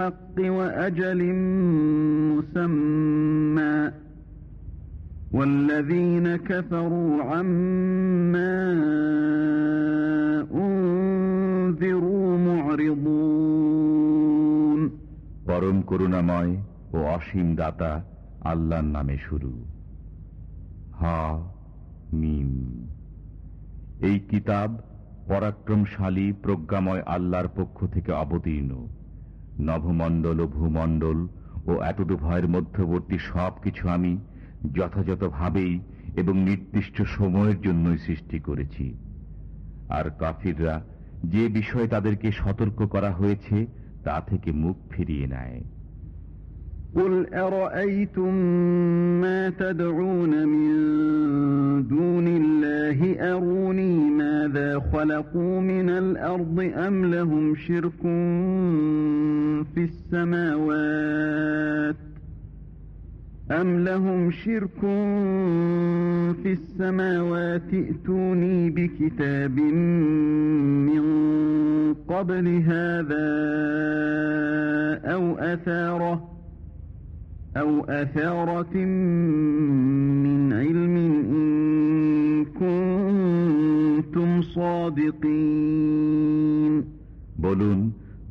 بالحق وأجل مسمى والذين كفروا عما أنذروا معرضون পরম করুণাময় ও অসীম দাতা আল্লাহর নামে শুরু হা মিম এই কিতাব পরাক্রমশালী প্রজ্ঞাময় আল্লাহর পক্ষ থেকে অবতীর্ণ নভমণ্ডল ও ভূমণ্ডল ও এতটু ভয়ের মধ্যবর্তী সব কিছু আমি যথাযথভাবেই এবং নির্দিষ্ট সময়ের জন্যই সৃষ্টি করেছি। আর কাফিররা যে বিষয়ে তাদেরকে সতর্ক করা হয়েছে, তা থেকে মুখ ফিরিয়ে নেয়। قل أرأيتم ما تدعون من دون الله أروني ماذا خلقوا من الأرض أم لهم شرك في السماوات أم لهم شرك في السماوات ائتوني بكتاب من قبل هذا أو أثاره أو أثارة من علم إن كنتم صادقين বলুন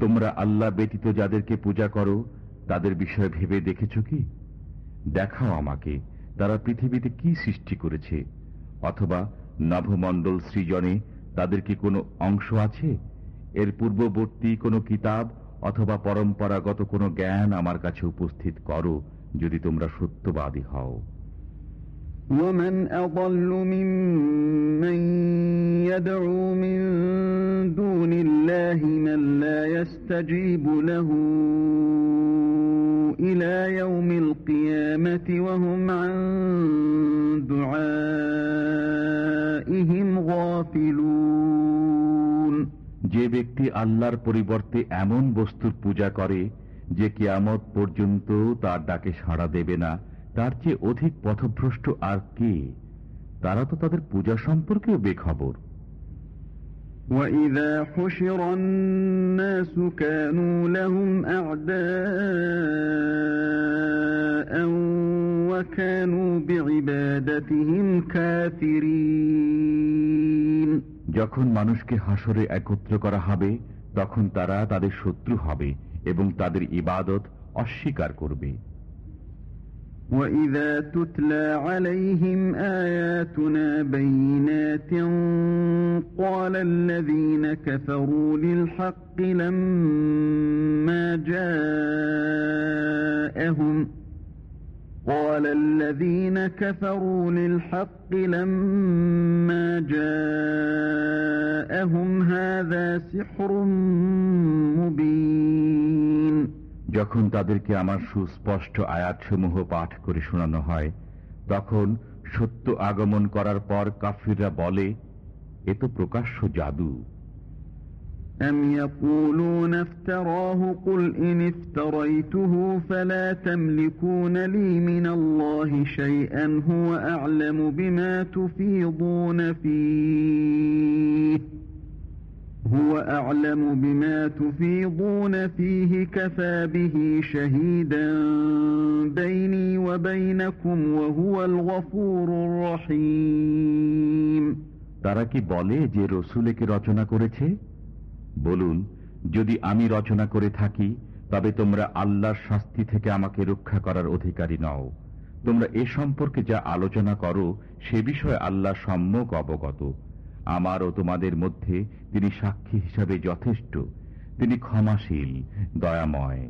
তোমরা আল্লাহ ব্যতীত যাদেরকে পূজা করো তাদের বিষয়ে ভেবে দেখেছ কি দেখাও আমাকে তারা পৃথিবীতে কি সৃষ্টি করেছে অথবা নভমণ্ডল সৃজনে তাদের কি কোনো অংশ আছে এর পূর্ববর্তী কোনো কিতাব অথবা পরম্পরাগত কোনো জ্ঞান আমার কাছে উপস্থিত করো যদি তোমরা সত্যবাদী হও ومن أضل ممن يدعو من دون الله من لا يستجيب له إلى يوم القيامة وهم عن دعائهم غافلون যে ব্যক্তি আল্লাহর পরিবর্তে এমন বস্তুর পূজা করে যে কিয়ামত পর্যন্ত তার ডাকে সাড়া দেবে না তার চেয়ে অধিক পথভ্রষ্ট আর কে তারা তো তাদের পূজা সম্পর্কেও বেখবর وإذا حشر الناس كانوا لهم أعداء وكانوا بعبادتهم كافرين যখন মানুষকে হাসরে একত্র করা হবে তখন তারা তাদের শত্রু হবে এবং তাদের ইবাদত অস্বীকার করবে وَإِذَا تُتْلَى عَلَيْهِمْ آيَاتُنَا بَيِّنَاتٍ قَالَ الَّذِينَ كَفَرُوا لِلْحَقِّ لَمَّا جَاءَهُمْ قال الذين كفروا للحق لما جاءهم هذا سحر مبين যখন তাদেরকে আমার সুস্পষ্ট আয়াতসমূহ পাঠ করে শোনানো হয় তখন সত্য আগমন করার পর কাফিররা বলে এ তো প্রকাশ্য জাদু أم يقولون افتراه قل إن افتريته فلا تملكون لي من الله شيئا هو أعلم بما تفيضون فيه هو أعلم بما تفيضون فيه كفى به شهيدا بيني وبينكم وهو الغفور الرحيم তারা কি বলে যে রসুলেকে রচনা করেছে বলুন, যদি আমি রচনা করে থাকি, তবে তোমরা আল্লাহর শাস্তি থেকে আমাকে রক্ষা করার অধিকারী নও। তোমরা এ সম্পর্কে যা আলোচনা করো, সে বিষয়ে আল্লাহ সম্যক অবগত। আমার ও তোমাদের মধ্যে তিনি সাক্ষী হিসাবে যথেষ্ট। তিনি ক্ষমাশীল, দয়াময়।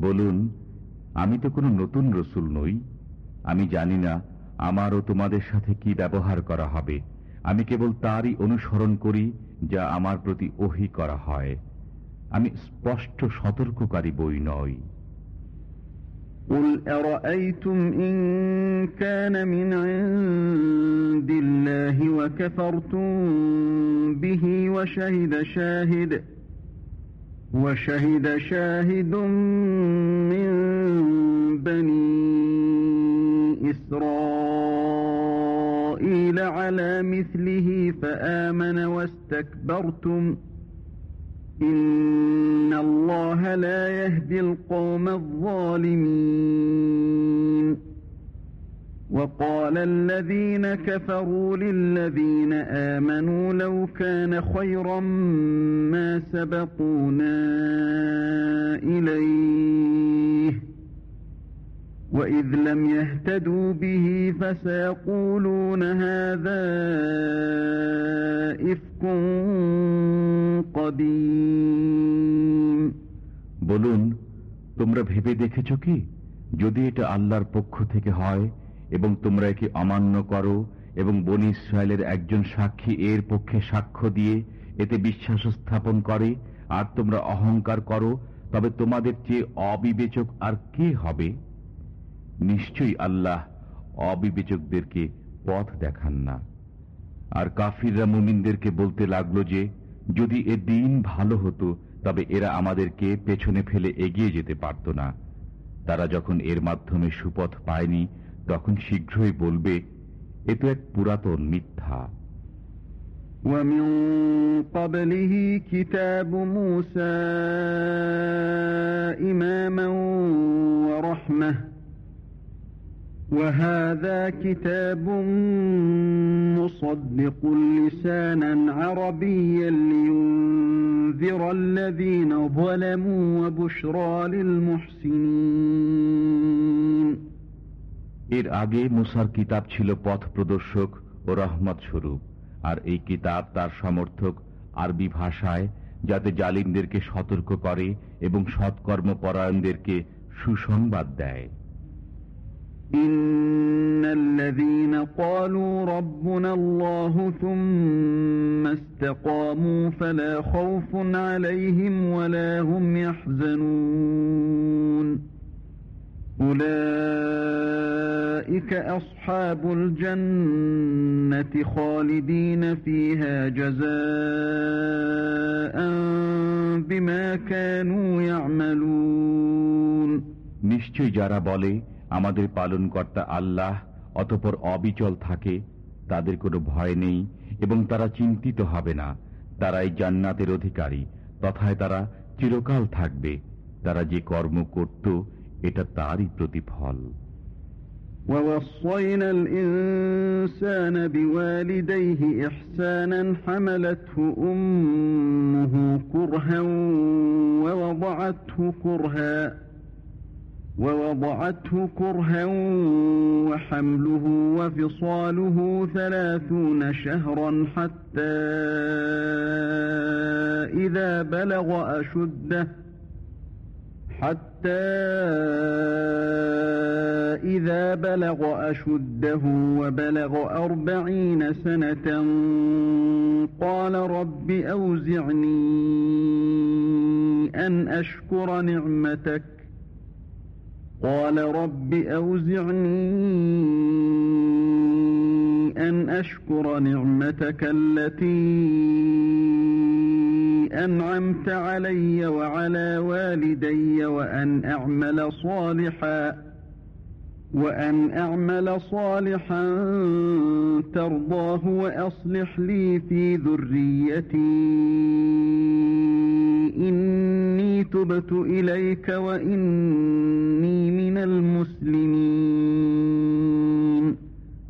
বলুন আমি তো কোনো নতুন রসুল নই আমি জানি না আমারও তোমাদের সাথে কি ব্যবহার করা হবে আমি কেবল তারই অনুসরণ করি যা আমার প্রতি ওহি করা হয় আমি স্পষ্ট সতর্ককারী বই নই قل أرأيتم إن كان من عند الله وكفرتم به وشهد شاهد وشهد شاهد من بني إسرائيل على مثله فآمن واستكبرتم. إن الله لا يهدي القوم الظالمين. وقال الذين كفروا للذين آمنوا لو كان خيرا ما سبقونا إليه وإذ لم يهتدوا به فسيقولون هذا إفك قديم বলুন তোমরা ভেবে দেখেছ কি যদি এটা আল্লাহর পক্ষ থেকে হয় এবং তোমরা একে অমান্য করো এবং বনি ইসরায়েলের একজন সাক্ষী এর পক্ষে সাক্ষ্য দিয়ে এতে বিশ্বাস স্থাপন করে। আর তোমরা অহংকার করো, তবে তোমাদের চেয়ে অবিবেচক আর কে হবে? নিশ্চয়ই আল্লাহ অবিবেচকদেরকে পথ দেখান না। আর কাফিররা মুমিনদেরকে বলতে লাগল যে, যদি এ দিন ভালো হতো, তবে এরা আমাদেরকে পেছনে ফেলে এগিয়ে যেতে পারত না। তারা যখন এর মাধ্যমে সুপথ পায়নি তখন শীঘ্রই বলবে এ তো এক পুরাতন মিথ্যা ومن قبله كتاب موسى إماما ورحمة وهذا كتاب مصدق لسانا عربيا لينذر الذين ظلموا وبشرى للمحسنين এর আগে মুসার কিতাব ছিল পথ প্রদর্শক ও রহমত স্বরূপ আর এই কিতাব তার সমর্থক আরবি ভাষায় যাতে জালিমদেরকে সতর্ক করে এবং সৎকর্ম পরায়ণদেরকে সুসংবাদ দেয় إن الذين قالوا ربنا الله ثم استقاموا فلا خوف عليهم ولا هم يحزنون أولئك أصحاب الجنة خالدين فيها جزاء بما كانوا يعملون নিশ্চয় যারা বলে আমাদের পালনকর্তা আল্লাহ অতপর অবিচল থাকে তাদের কোনো ভয় নেই এবং তারা চিন্তিত হবে না তারাই জান্নাতের অধিকারী তথায় তারা চিরকাল থাকবে তারা যে কর্ম করত এটা তারই প্রতিফল ووصينا الإنسان بوالديه إحسانا حملته أمه كرها ووضعته كرها ووضعته كرها وحمله وفصاله ثلاثون شهرا حتى إذا بلغ أشده حتى إذا بلغ أشده وبلغ أربعين سنة قال رب أوزعني أن أشكر نعمتك. قال رب أوزعني أن أشكر نعمتك التي أنعمت علي وعلى والدي وأن أعمل صالحا وأن أعمل صالحا ترضاه وأصلح لي في ذريتي إني تبت إليك وإني من المسلمين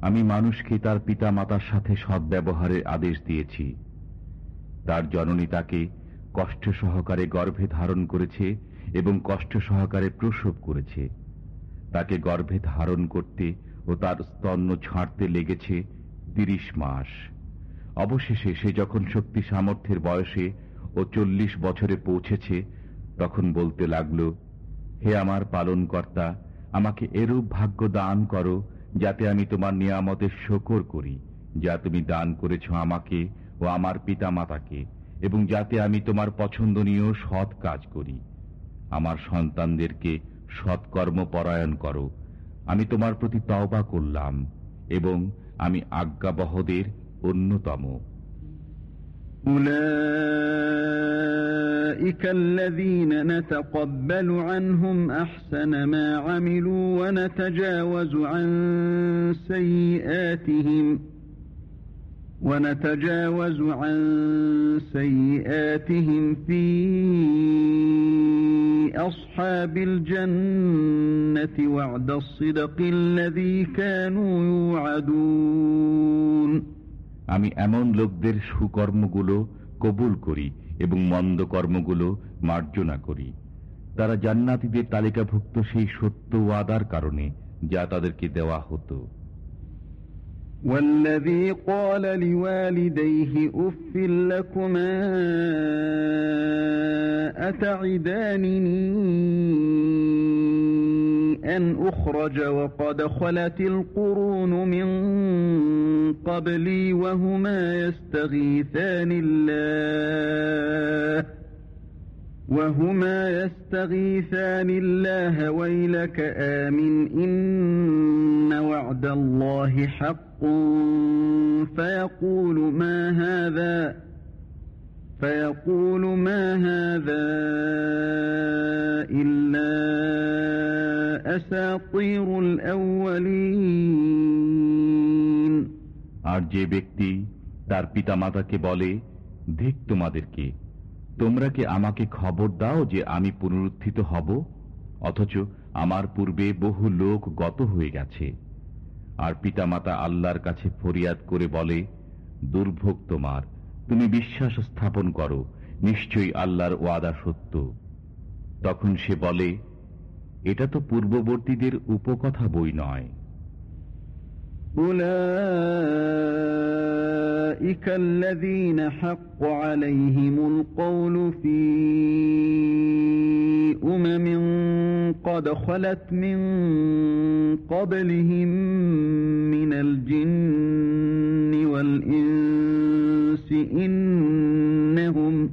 আমি মানুষকে তার পিতা মাতার সাথে সদ্ব্যবহারের আদেশ দিয়েছি তার জননী তাকে কষ্ট সহকারে গর্ভে ধারণ করেছে এবং কষ্ট সহকারে প্রসব করেছে। তাকে গর্ভে ধারণ করতে ও তার স্তন্য ছাড়তে লেগেছে তিরিশ মাস। অবশেষে সে যখন শক্তি সামর্থ্যের বয়সে ও চল্লিশ বছরে পৌঁছেছে, তখন বলতে লাগল, হে আমার পালনকর্তা, আমাকে এরূপ ভাগ্য দান করো, যাতে আমি তোমার নিয়ামতের শকর করি, যা তুমি দান করেছ আমাকে ও আমার পিতা মাতাকে এবং যাতে আমি তোমার পছন্দনীয় সৎ কাজ করি আমার সন্তানদেরকে সৎকর্ম পরায়ণ করো আমি তোমার প্রতি তওবা করলাম এবং আমি আজ্ঞাবহদের অন্যতম أولئك الذين نتقبل عنهم أحسن ما عملوا ونتجاوز عن سيئاتهم ونتجاوز عن سيئاتهم في أصحاب الجنة وعد الصدق الذي كانوا يوعدون আমি এমন লোকদের সুকর্মগুলো কবুল করি এবং মন্দ কর্মগুলো মার্জনা করি তারা জান্নাতীদের তালিকাভুক্ত সেই সত্য ওয়াদার কারণে যা তাদেরকে দেওয়া হতো والذي قال لوالديه أف لكما أتعدانني أن أخرج وقد خلت القرون من قبلي وهما يستغيثان الله وهما يستغيثان الله ويلك آمن إن وعد الله حق فيقول ما هذا فيقول ما هذا إلا أساطير الأولين আর যে ব্যক্তি তার পিতা মাতাকে বলে ধিক তোমাদেরকে তোমরা কি আমাকে খবর দাও যে আমি পুনরুত্থিত হব? অথচ আমার পূর্বে বহু লোক গত হয়ে গেছে। আর পিতামাতা আল্লাহর কাছে ফরিয়াদ করে বলে, দুর্ভোগ তোমার। তুমি বিশ্বাস স্থাপন করো, নিশ্চয়ই আল্লাহর ওয়াদা সত্য। তখন সে বলে, এটা তো পূর্ববর্তীদের উপকথা বই নয়। أولئك الذين حق عليهم القول في أمم قد خلت من قبلهم من الجن والإنس إنهم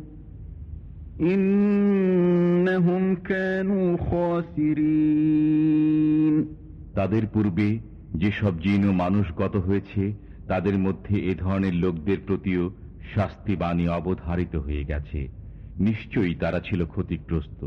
إنهم كانوا خاسرين তাদের পূর্বে যেসব জিন ও মানুষ গত হয়েছে, তাদের মধ্যে এ ধরনের লোকদের প্রতিও শাস্তি বাণী অবধারিত হয়ে গেছে। নিশ্চয়ই তারা ছিল ক্ষতিগ্রস্ত।